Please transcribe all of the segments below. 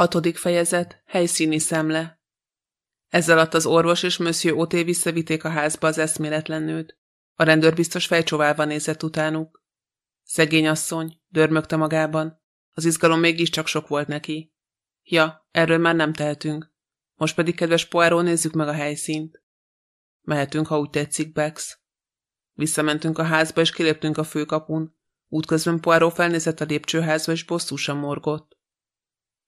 Hatodik fejezet, helyszíni szemle. Ezzel alatt az orvos és Monsieur Oté visszavitték a házba az eszméletlen nőt. A rendőr biztos fejcsóválva nézett utánuk. Szegény asszony, dörmögte magában. Az izgalom mégiscsak sok volt neki. Ja, erről már nem tehetünk. Most pedig, kedves Poirot, nézzük meg a helyszínt. Mehetünk, ha úgy tetszik, Bex. Visszamentünk a házba, és kiléptünk a főkapun. Útközben Poirot felnézett a lépcsőházba, és bosszúsan morgott.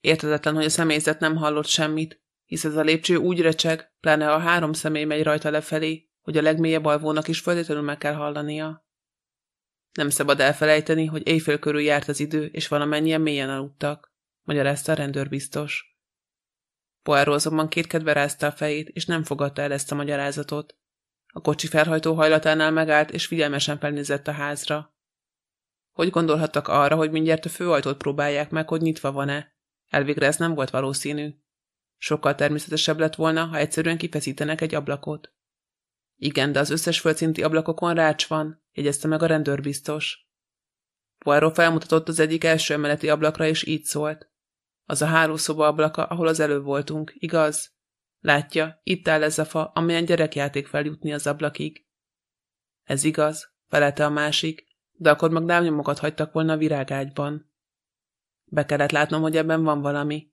Értetetlen, hogy a személyzet nem hallott semmit, hisz ez a lépcső úgy recseg, pláne a három személy megy rajta lefelé, hogy a legmélyebb alvónak is feltétlenül meg kell hallania. Nem szabad elfelejteni, hogy éjfél körül járt az idő, és valamennyien mélyen aludtak, magyarázta a rendőr biztos. Poirot azonban kétkedve rázta a fejét, és nem fogadta el ezt a magyarázatot. A kocsi felhajtó hajlatánál megállt, és figyelmesen felnézett a házra. Hogy gondolhattak arra, hogy mindjárt a főajtót próbálják meg, hogy nyitva van-e, Elvégre ez nem volt valószínű. Sokkal természetesebb lett volna, ha egyszerűen kifeszítenek egy ablakot. Igen, de az összes földszinti ablakokon rács van, jegyezte meg a rendőr biztos. Poirot felmutatott az egyik első emeleti ablakra, és így szólt. Az a hálószoba ablaka, ahol az előbb voltunk, igaz? Látja, itt áll ez a fa, amelyen gyerekjáték feljutni az ablakig. Ez igaz, felelte a másik, de akkor meg lábnyomokat hagytak volna a virágágyban. Be kellett látnom, hogy ebben van valami.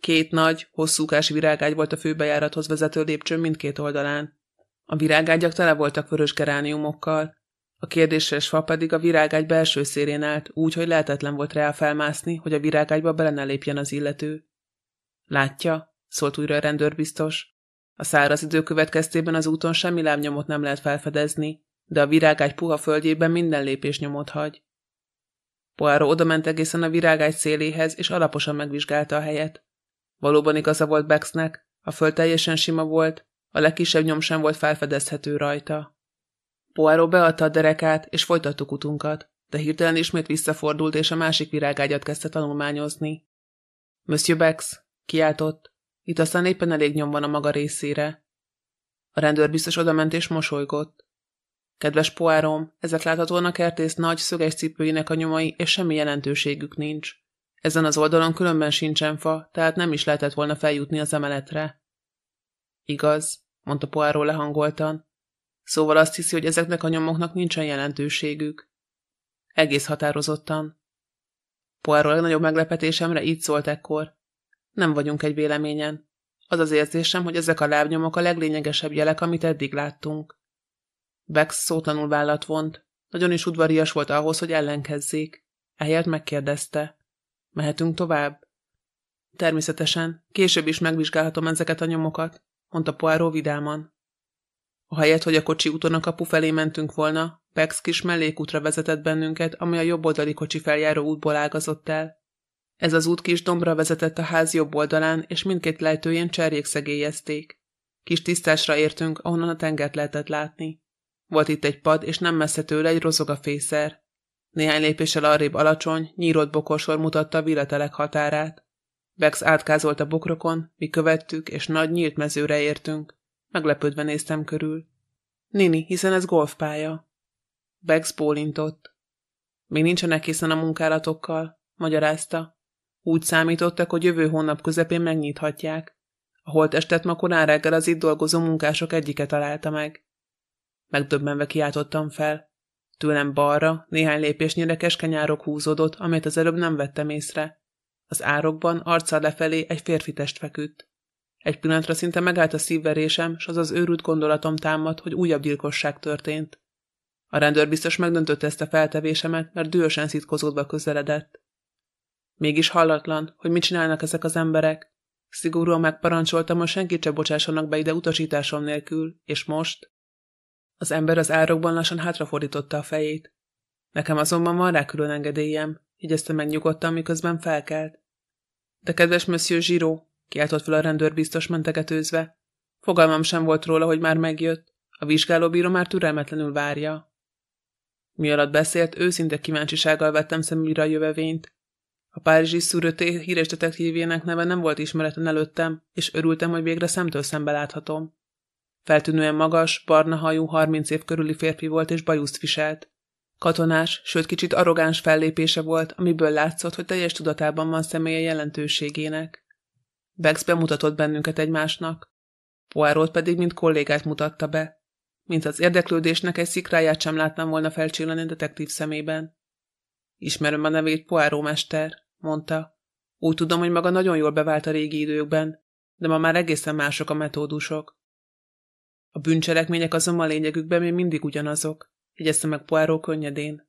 Két nagy, hosszúkás virágágy volt a főbejárathoz vezető lépcsőn mindkét oldalán. A virágágyak tele voltak vörös gerániumokkal. A kérdéses fa pedig a virágágy belső szérén állt, úgy, hogy lehetetlen volt rá felmászni, hogy a virágágyba bele ne lépjen az illető. Látja, szólt újra a rendőr biztos. A száraz idő következtében az úton semmi lábnyomot nem lehet felfedezni, de a virágágy puha földjében minden lépés nyomot hagy. Poirot odament egészen a virágágy széléhez, és alaposan megvizsgálta a helyet. Valóban igaza volt Bexnek, a föld teljesen sima volt, a legkisebb nyom sem volt felfedezhető rajta. Poirot beadta a derekát, és folytattuk utunkat, de hirtelen ismét visszafordult, és a másik virágágyat kezdte tanulmányozni. Monsieur Bex, kiáltott, itt aztán éppen elég nyom van a maga részére. A rendőr biztos odament és mosolygott. Kedves poárom, ezek láthatóan a kertész nagy szöges cipőinek a nyomai, és semmi jelentőségük nincs. Ezen az oldalon különben sincsen fa, tehát nem is lehetett volna feljutni az emeletre. Igaz, mondta Poáró lehangoltan. Szóval azt hiszi, hogy ezeknek a nyomoknak nincsen jelentőségük. Egész határozottan. Poáró legnagyobb meglepetésemre így szólt ekkor. Nem vagyunk egy véleményen. Az az érzésem, hogy ezek a lábnyomok a leglényegesebb jelek, amit eddig láttunk. Bex szótlanul vállat vont. Nagyon is udvarias volt ahhoz, hogy ellenkezzék. Ehelyett megkérdezte. Mehetünk tovább? Természetesen. Később is megvizsgálhatom ezeket a nyomokat, mondta Poirot vidáman. helyet, hogy a kocsi úton a kapu felé mentünk volna, Bex kis mellékútra vezetett bennünket, ami a jobboldali kocsi feljáró útból ágazott el. Ez az út kis dombra vezetett a ház jobb oldalán, és mindkét lejtőjén cserjék szegélyezték. Kis tisztásra értünk, ahonnan a tengert lehetett látni. Volt itt egy pad, és nem messze tőle egy fészer. Néhány lépéssel arrébb alacsony, nyírott bokorsor mutatta a villatelek határát. Bex átkázolt a bokrokon, mi követtük, és nagy nyílt mezőre értünk. Meglepődve néztem körül. Nini, hiszen ez golfpálya. Bex bólintott. Még nincsenek készen a munkálatokkal, magyarázta. Úgy számítottak, hogy jövő hónap közepén megnyithatják. A holtestet ma korán reggel az itt dolgozó munkások egyike találta meg. Megdöbbenve kiáltottam fel. Tőlem balra, néhány lépésnyire keskeny árok húzódott, amelyet az előbb nem vettem észre. Az árokban arccal lefelé egy férfi test feküdt. Egy pillanatra szinte megállt a szívverésem, s az az őrült gondolatom támad, hogy újabb gyilkosság történt. A rendőr biztos megdöntötte ezt a feltevésemet, mert dühösen szitkozódva közeledett. Mégis hallatlan, hogy mit csinálnak ezek az emberek. Szigorúan megparancsoltam, hogy senkit se bocsássanak be ide utasításom nélkül, és most... Az ember az árokban lassan hátrafordította a fejét. Nekem azonban van rá külön engedélyem, jegyezte meg nyugodtan, miközben felkelt. De kedves Monsieur Giro, kiáltott fel a rendőr biztos mentegetőzve. Fogalmam sem volt róla, hogy már megjött. A vizsgálóbíró már türelmetlenül várja. Mi alatt beszélt, őszinte kíváncsisággal vettem szemügyre a jövevényt. A párizsi szűrőté híres detektívjének neve nem volt ismeretlen előttem, és örültem, hogy végre szemtől szembe láthatom. Feltűnően magas, barna hajú, harminc év körüli férfi volt és bajuszt viselt. Katonás, sőt kicsit arrogáns fellépése volt, amiből látszott, hogy teljes tudatában van személye jelentőségének. Bex bemutatott bennünket egymásnak. Poirot pedig mint kollégát mutatta be. Mint az érdeklődésnek egy szikráját sem láttam volna felcsillani detektív szemében. Ismerem a nevét, Poirot mester, mondta. Úgy tudom, hogy maga nagyon jól bevált a régi időkben, de ma már egészen mások a metódusok. A bűncselekmények azonban lényegükben még mindig ugyanazok, jegyezte meg Poirot könnyedén.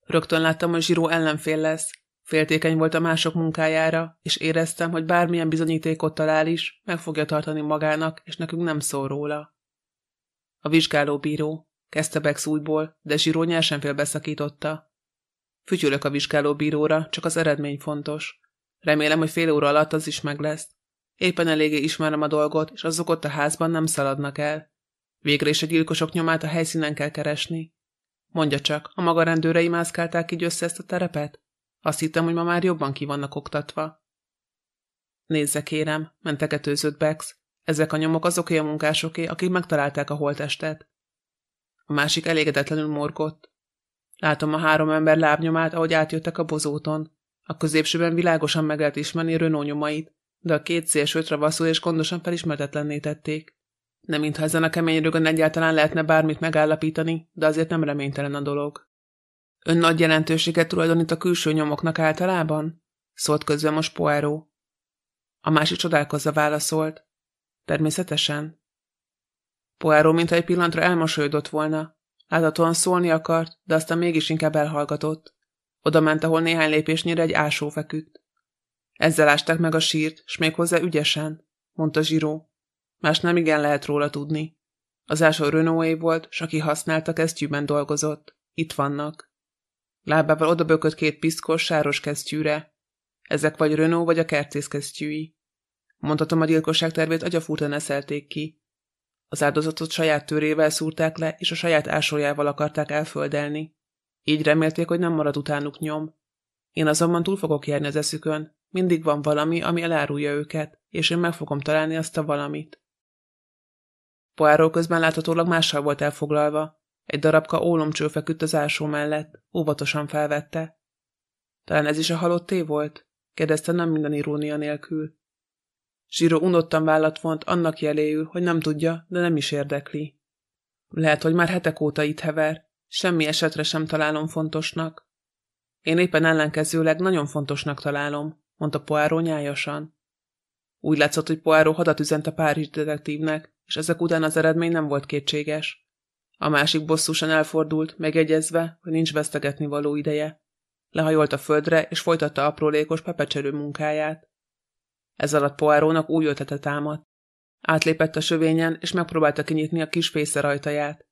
Rögtön láttam, hogy Zsiró ellenfél lesz. Féltékeny volt a mások munkájára, és éreztem, hogy bármilyen bizonyítékot talál is, meg fogja tartani magának, és nekünk nem szól róla. A vizsgálóbíró, kezdte Bex újból, de Zsiró nyersen félbeszakította. Fütyülök a vizsgálóbíróra, csak az eredmény fontos. Remélem, hogy fél óra alatt az is meg lesz. Éppen eléggé ismerem a dolgot, és azok ott a házban nem szaladnak el. Végre is a gyilkosok nyomát a helyszínen kell keresni. Mondja csak, a maga rendőrei mászkálták így össze ezt a terepet? Azt hittem, hogy ma már jobban ki vannak oktatva. Nézze kérem, mentegetőzött Bex. Ezek a nyomok azoké a munkásoké, akik megtalálták a holtestet. A másik elégedetlenül morgott. Látom a három ember lábnyomát, ahogy átjöttek a bozóton. A középsőben világosan meg lehet ismerni Renault nyomait, de a két szélsőt vasszul és gondosan felismertetlenné tették. Nem mintha ezen a kemény rögön egyáltalán lehetne bármit megállapítani, de azért nem reménytelen a dolog. Ön nagy jelentőséget tulajdonít a külső nyomoknak általában? Szólt közben most Poirot. A másik csodálkozva válaszolt. Természetesen. Poirot mintha egy pillantra elmosolyodott volna. Láthatóan szólni akart, de aztán mégis inkább elhallgatott. Oda ment, ahol néhány lépésnyire egy ásó feküdt. Ezzel ásták meg a sírt, s méghozzá ügyesen, mondta Zsiró. Más nem igen lehet róla tudni. Az ásó Renaulté volt, s aki használta, kesztyűben dolgozott. Itt vannak. Lábával odabökött két piszkos, sáros kesztyűre. Ezek vagy Renault, vagy a kertész kesztyűi. Mondhatom, a gyilkosság tervét agyafúrtan eszelték ki. Az áldozatot saját törével szúrták le, és a saját ásójával akarták elföldelni. Így remélték, hogy nem marad utánuk nyom. Én azonban túl fogok járni az eszükön. Mindig van valami, ami elárulja őket, és én meg fogom találni azt a valamit. Poáró közben láthatólag mással volt elfoglalva. Egy darabka ólomcső feküdt az ásó mellett, óvatosan felvette. Talán ez is a halotté volt? kérdezte nem minden irónia nélkül. Zsíró unottan vállat vont annak jeléül, hogy nem tudja, de nem is érdekli. Lehet, hogy már hetek óta itt hever, semmi esetre sem találom fontosnak. Én éppen ellenkezőleg nagyon fontosnak találom, mondta Poirot nyájasan. Úgy látszott, hogy Poirot hadat üzent a Párizs detektívnek, és ezek után az eredmény nem volt kétséges. A másik bosszúsan elfordult, megegyezve, hogy nincs vesztegetni való ideje. Lehajolt a földre, és folytatta aprólékos pepecserő munkáját. Ez alatt Poirónak új ötlete támadt. Átlépett a sövényen, és megpróbálta kinyitni a kis fésze rajtaját.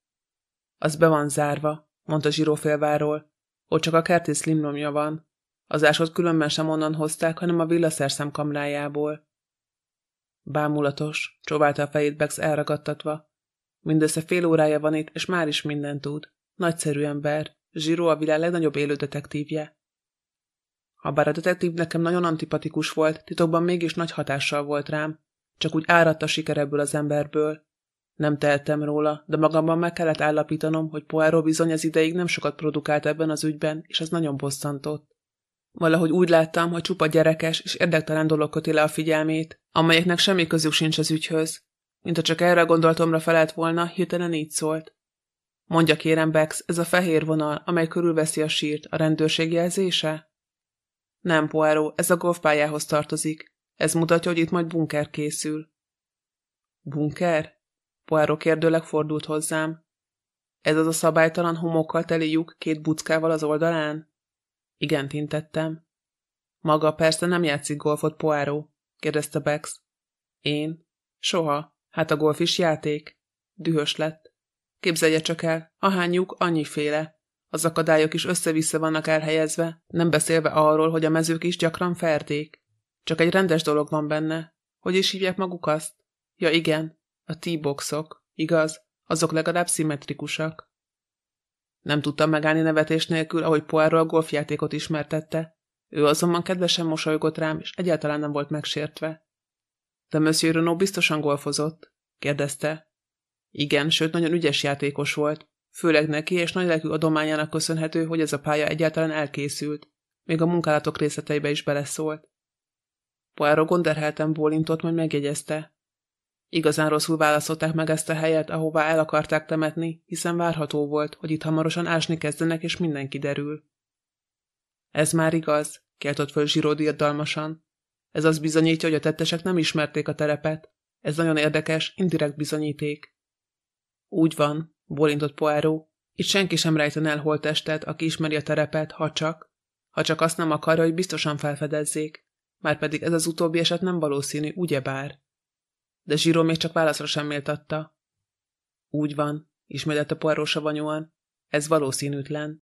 Az be van zárva, mondta zsírófélváról. Ott csak a kertész limnomja van. Az ásot különben sem onnan hozták, hanem a villaszerszem kamrájából. Bámulatos, csóválta a fejét Bex elragadtatva. Mindössze fél órája van itt, és már is mindent tud. Nagyszerű ember. Zsíró a világ legnagyobb élő detektívje. Habár a detektív nekem nagyon antipatikus volt, titokban mégis nagy hatással volt rám. Csak úgy áradt a siker ebből az emberből. Nem tehettem róla, de magamban meg kellett állapítanom, hogy Poirot bizony az ideig nem sokat produkált ebben az ügyben, és ez nagyon bosszantott. Valahogy úgy láttam, hogy csupa gyerekes és érdektelen dolog köti le a figyelmét, amelyeknek semmi közük sincs az ügyhöz. Mint ha csak erre a gondolatomra felelt volna, hirtelen így szólt. Mondja kérem, Bex, ez a fehér vonal, amely körülveszi a sírt, a rendőrség jelzése? Nem, Poirot, ez a golfpályához tartozik. Ez mutatja, hogy itt majd bunker készül. Bunker? Poirot kérdőleg fordult hozzám. Ez az a szabálytalan homokkal teli lyuk két buckával az oldalán? Igen, intettem. Maga persze nem játszik golfot, Poirot? kérdezte Bex. Én? Soha. Hát a golf is játék. Dühös lett. Képzelje csak el, ahány lyuk, annyiféle. Az akadályok is össze-vissza vannak elhelyezve, nem beszélve arról, hogy a mezők is gyakran ferdék. Csak egy rendes dolog van benne. Hogy is hívják maguk azt? Ja igen, a T-boxok, igaz? Azok legalább szimmetrikusak. Nem tudtam megállni nevetés nélkül, ahogy Poirot a golfjátékot ismertette. Ő azonban kedvesen mosolygott rám, és egyáltalán nem volt megsértve. De Monsieur Renault biztosan golfozott? kérdezte. Igen, sőt, nagyon ügyes játékos volt. Főleg neki és nagylelkű adományának köszönhető, hogy ez a pálya egyáltalán elkészült. Még a munkálatok részleteibe is beleszólt. Poirot gonderhelten bólintott, majd megjegyezte. Igazán rosszul választották meg ezt a helyet, ahová el akarták temetni, hiszen várható volt, hogy itt hamarosan ásni kezdenek, és minden kiderül. Ez már igaz, kiáltott föl Zsiród irdalmasan. Ez az bizonyítja, hogy a tettesek nem ismerték a terepet. Ez nagyon érdekes, indirekt bizonyíték. Úgy van, bólintott Poirot. Itt senki sem rejten el holttestet, aki ismeri a terepet, ha csak, ha csak azt nem akarja, hogy biztosan felfedezzék. Márpedig ez az utóbbi eset nem valószínű, ugyebár. De Zsíró még csak válaszra sem méltatta. Úgy van, ismételte Poirot savanyúan. Ez valószínűtlen.